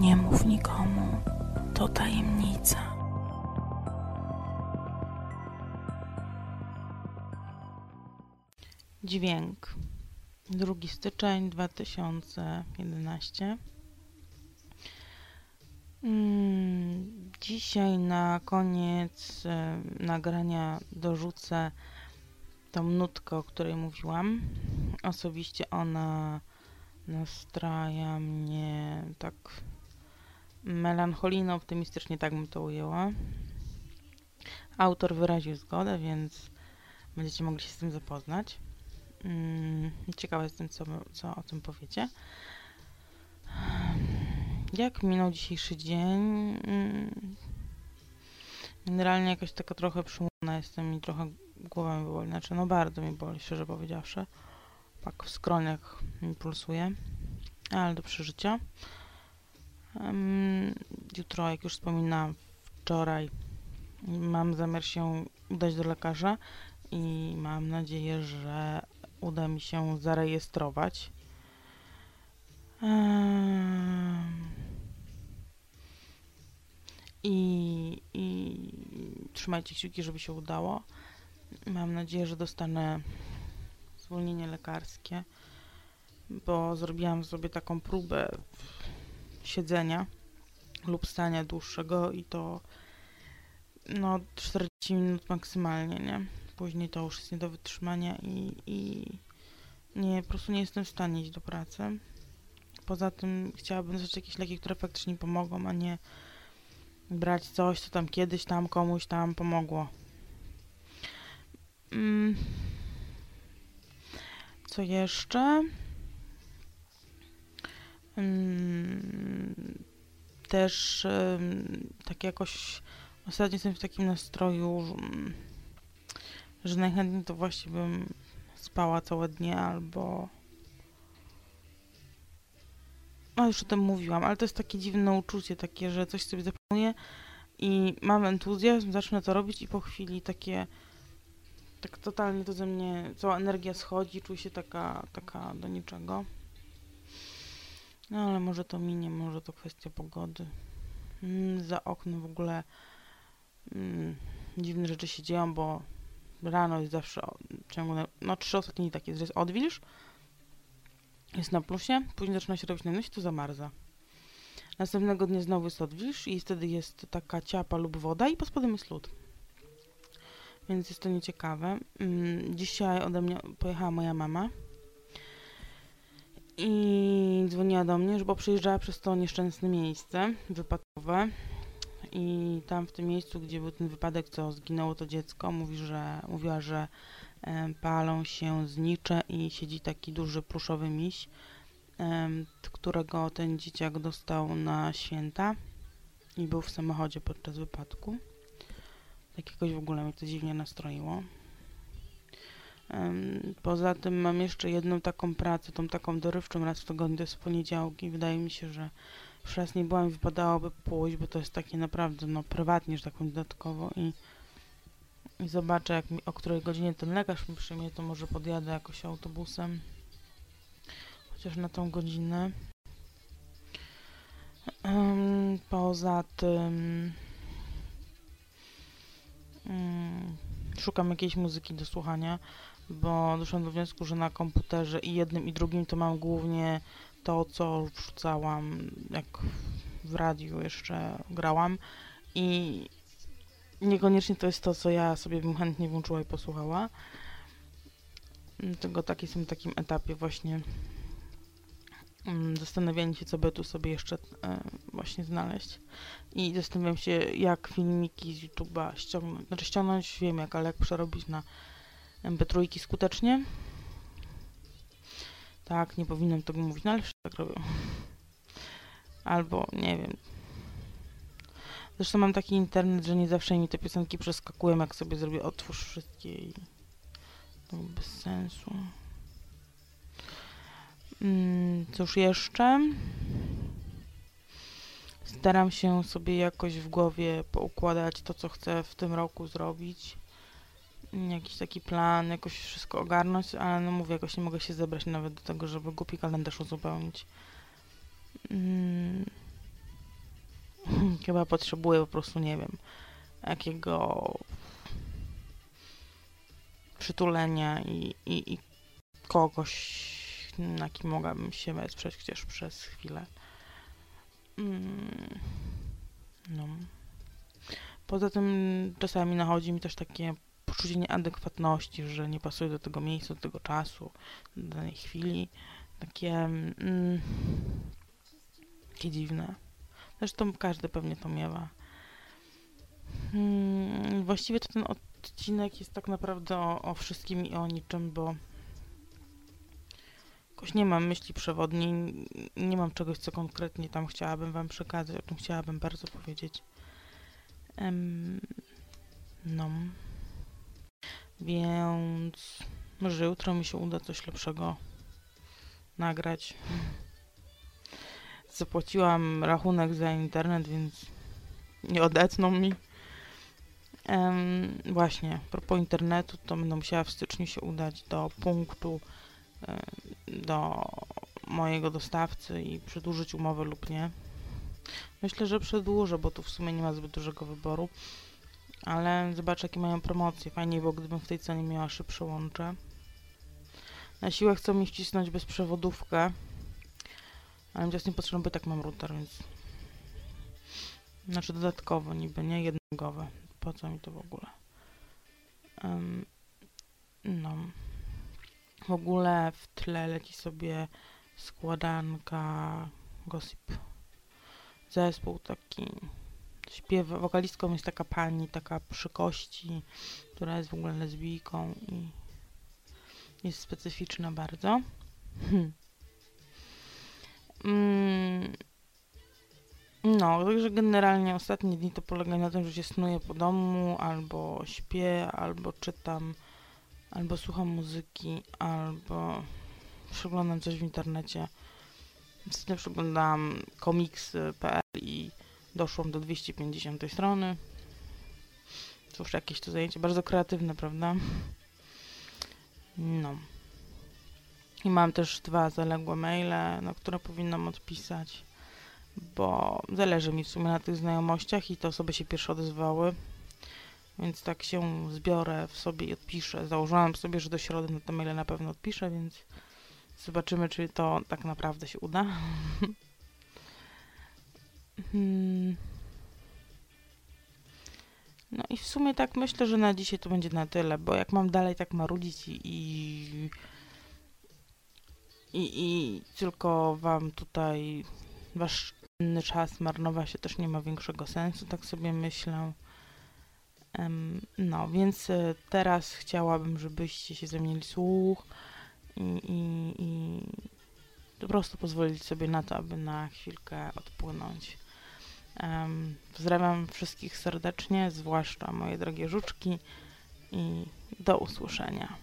Nie mów nikomu, to tajemnica. Dźwięk. 2 styczeń 2011. Mm, dzisiaj na koniec e, nagrania dorzucę tą nutkę, o której mówiłam. Osobiście ona nastraja mnie tak melancholijno, optymistycznie, tak bym to ujęła. Autor wyraził zgodę, więc będziecie mogli się z tym zapoznać. Mm, ciekawa jestem, co, co o tym powiecie. Jak minął dzisiejszy dzień? Mm, generalnie jakoś taka trochę przyłomna jestem i trochę głowa mi boli. Znaczy, no bardzo mi boli, szczerze powiedziawszy. Tak w skroniach mi pulsuje, ale do przeżycia. Jutro, jak już wspominałam wczoraj, mam zamiar się udać do lekarza i mam nadzieję, że uda mi się zarejestrować. I, I trzymajcie kciuki, żeby się udało. Mam nadzieję, że dostanę zwolnienie lekarskie, bo zrobiłam sobie taką próbę siedzenia lub stania dłuższego i to no 40 minut maksymalnie, nie? Później to już jest nie do wytrzymania i, i nie, po prostu nie jestem w stanie iść do pracy. Poza tym chciałabym dostać jakieś leki, które faktycznie pomogą, a nie brać coś, co tam kiedyś tam komuś tam pomogło. Mm. Co jeszcze? Mm. Też tak jakoś ostatnio jestem w takim nastroju, że najchętniej to właśnie bym spała całe dnie albo no już o tym mówiłam, ale to jest takie dziwne uczucie, takie, że coś sobie zaplanuję i mam entuzjazm, zacznę to robić i po chwili takie tak totalnie to ze mnie, cała energia schodzi, czuję się taka, taka do niczego. No ale może to minie, może to kwestia pogody. Mm, za oknem w ogóle mm, dziwne rzeczy się dzieją, bo rano jest zawsze ciągle, no trzy ostatnie dni takie, że jest odwilż, jest na plusie, później zaczyna się robić na nosie, to zamarza. Następnego dnia znowu jest odwilż i wtedy jest taka ciapa lub woda i pod spodem jest lód. Więc jest to nieciekawe. Mm, dzisiaj ode mnie pojechała moja mama i dzwoniła do mnie, bo przyjeżdżała przez to nieszczęsne miejsce wypadkowe i tam w tym miejscu, gdzie był ten wypadek, co zginęło to dziecko, mówi, że, mówiła, że palą się znicze i siedzi taki duży pluszowy miś, którego ten dzieciak dostał na święta i był w samochodzie podczas wypadku. Tak jakoś w ogóle mnie to dziwnie nastroiło. Poza tym mam jeszcze jedną taką pracę, tą taką dorywczą raz w tygodniu, to jest poniedziałki. Wydaje mi się, że już raz nie byłam, wypadałoby pójść, bo to jest takie naprawdę, no prywatnie, że tak powiem, dodatkowo i, i zobaczę, jak mi, o której godzinie ten lekarz mi przyjmie, to może podjadę jakoś autobusem, chociaż na tą godzinę. Poza tym um, szukam jakiejś muzyki do słuchania, bo doszłam do wniosku, że na komputerze i jednym i drugim to mam głównie to, co wrzucałam, jak w radiu jeszcze grałam i niekoniecznie to jest to, co ja sobie bym chętnie włączyła i posłuchała. Dlatego tak jestem w takim etapie właśnie mm, zastanawiania się, co by tu sobie jeszcze e, właśnie znaleźć. I zastanawiam się, jak filmiki z YouTube'a ściągnąć. Znaczy ściągnąć wiem jak, ale jak przerobić na MP3 skutecznie. Tak, nie powinnam tego mówić, no ale wszyscy tak robią. Albo, nie wiem. Zresztą mam taki internet, że nie zawsze mi te piosenki przeskakują, jak sobie zrobię otwórz wszystkie i... To bez sensu. Mm, cóż jeszcze? Staram się sobie jakoś w głowie poukładać to, co chcę w tym roku zrobić jakiś taki plan, jakoś wszystko ogarnąć, ale no mówię, jakoś nie mogę się zebrać nawet do tego, żeby głupi kalendarz uzupełnić. Mm. Chyba potrzebuję po prostu, nie wiem, jakiego przytulenia i, i, i kogoś, na kim mogłabym się wesprzeć chociaż przez chwilę. Mm, no. Poza tym czasami nachodzi mi też takie poczucie nieadekwatności, że nie pasuje do tego miejsca, do tego czasu, do danej chwili. Takie, mm, takie dziwne. Zresztą każdy pewnie to miewa. Hmm, właściwie to ten odcinek jest tak naprawdę o, o wszystkim i o niczym, bo jakoś nie mam myśli przewodniej, nie mam czegoś, co konkretnie tam chciałabym wam przekazać, o czym chciałabym bardzo powiedzieć. Um, no. Więc może jutro mi się uda coś lepszego nagrać. Zapłaciłam rachunek za internet, więc nie odetną mi. Um, właśnie, a propos internetu, to będę musiała w styczniu się udać do punktu do mojego dostawcy i przedłużyć umowę lub nie. Myślę, że przedłużę, bo tu w sumie nie ma zbyt dużego wyboru. Ale zobaczę, jakie mają promocje. Fajnie było, gdybym w tej cenie miała szybsze łącze. Na siłę chcą mi wcisnąć bezprzewodówkę. Ale mi nie potrzebne, bo tak mam router, więc... Znaczy dodatkowo niby, nie jednogowe. Po co mi to w ogóle? Um, no. W ogóle w tle leci sobie składanka Gossip. Zespół taki śpiew, wokalistką jest taka pani, taka przy kości, która jest w ogóle lesbijką i jest specyficzna bardzo. Hmm. Mm. No, także generalnie ostatnie dni to polega na tym, że się snuję po domu, albo śpię, albo czytam albo słucham muzyki, albo przeglądam coś w internecie. Ostatnio przeglądałam komiksy.pl i doszłam do 250 strony. Cóż, jakieś to zajęcie bardzo kreatywne, prawda? No. I mam też dwa zaległe maile, na które powinnam odpisać, bo zależy mi w sumie na tych znajomościach i te osoby się pierwsze odezwały. Więc tak się zbiorę w sobie i odpiszę. Założyłam sobie, że do środy na te maile na pewno odpiszę, więc zobaczymy, czy to tak naprawdę się uda. Hmm. No i w sumie tak myślę, że na dzisiaj to będzie na tyle, bo jak mam dalej tak marudzić i, i, i, i tylko wam tutaj wasz czas marnować się też nie ma większego sensu, tak sobie myślę. No, więc e, teraz chciałabym, żebyście się zamienili słuch i, i, i po prostu pozwolić sobie na to, aby na chwilkę odpłynąć. Um, pozdrawiam wszystkich serdecznie, zwłaszcza moje drogie żuczki i do usłyszenia.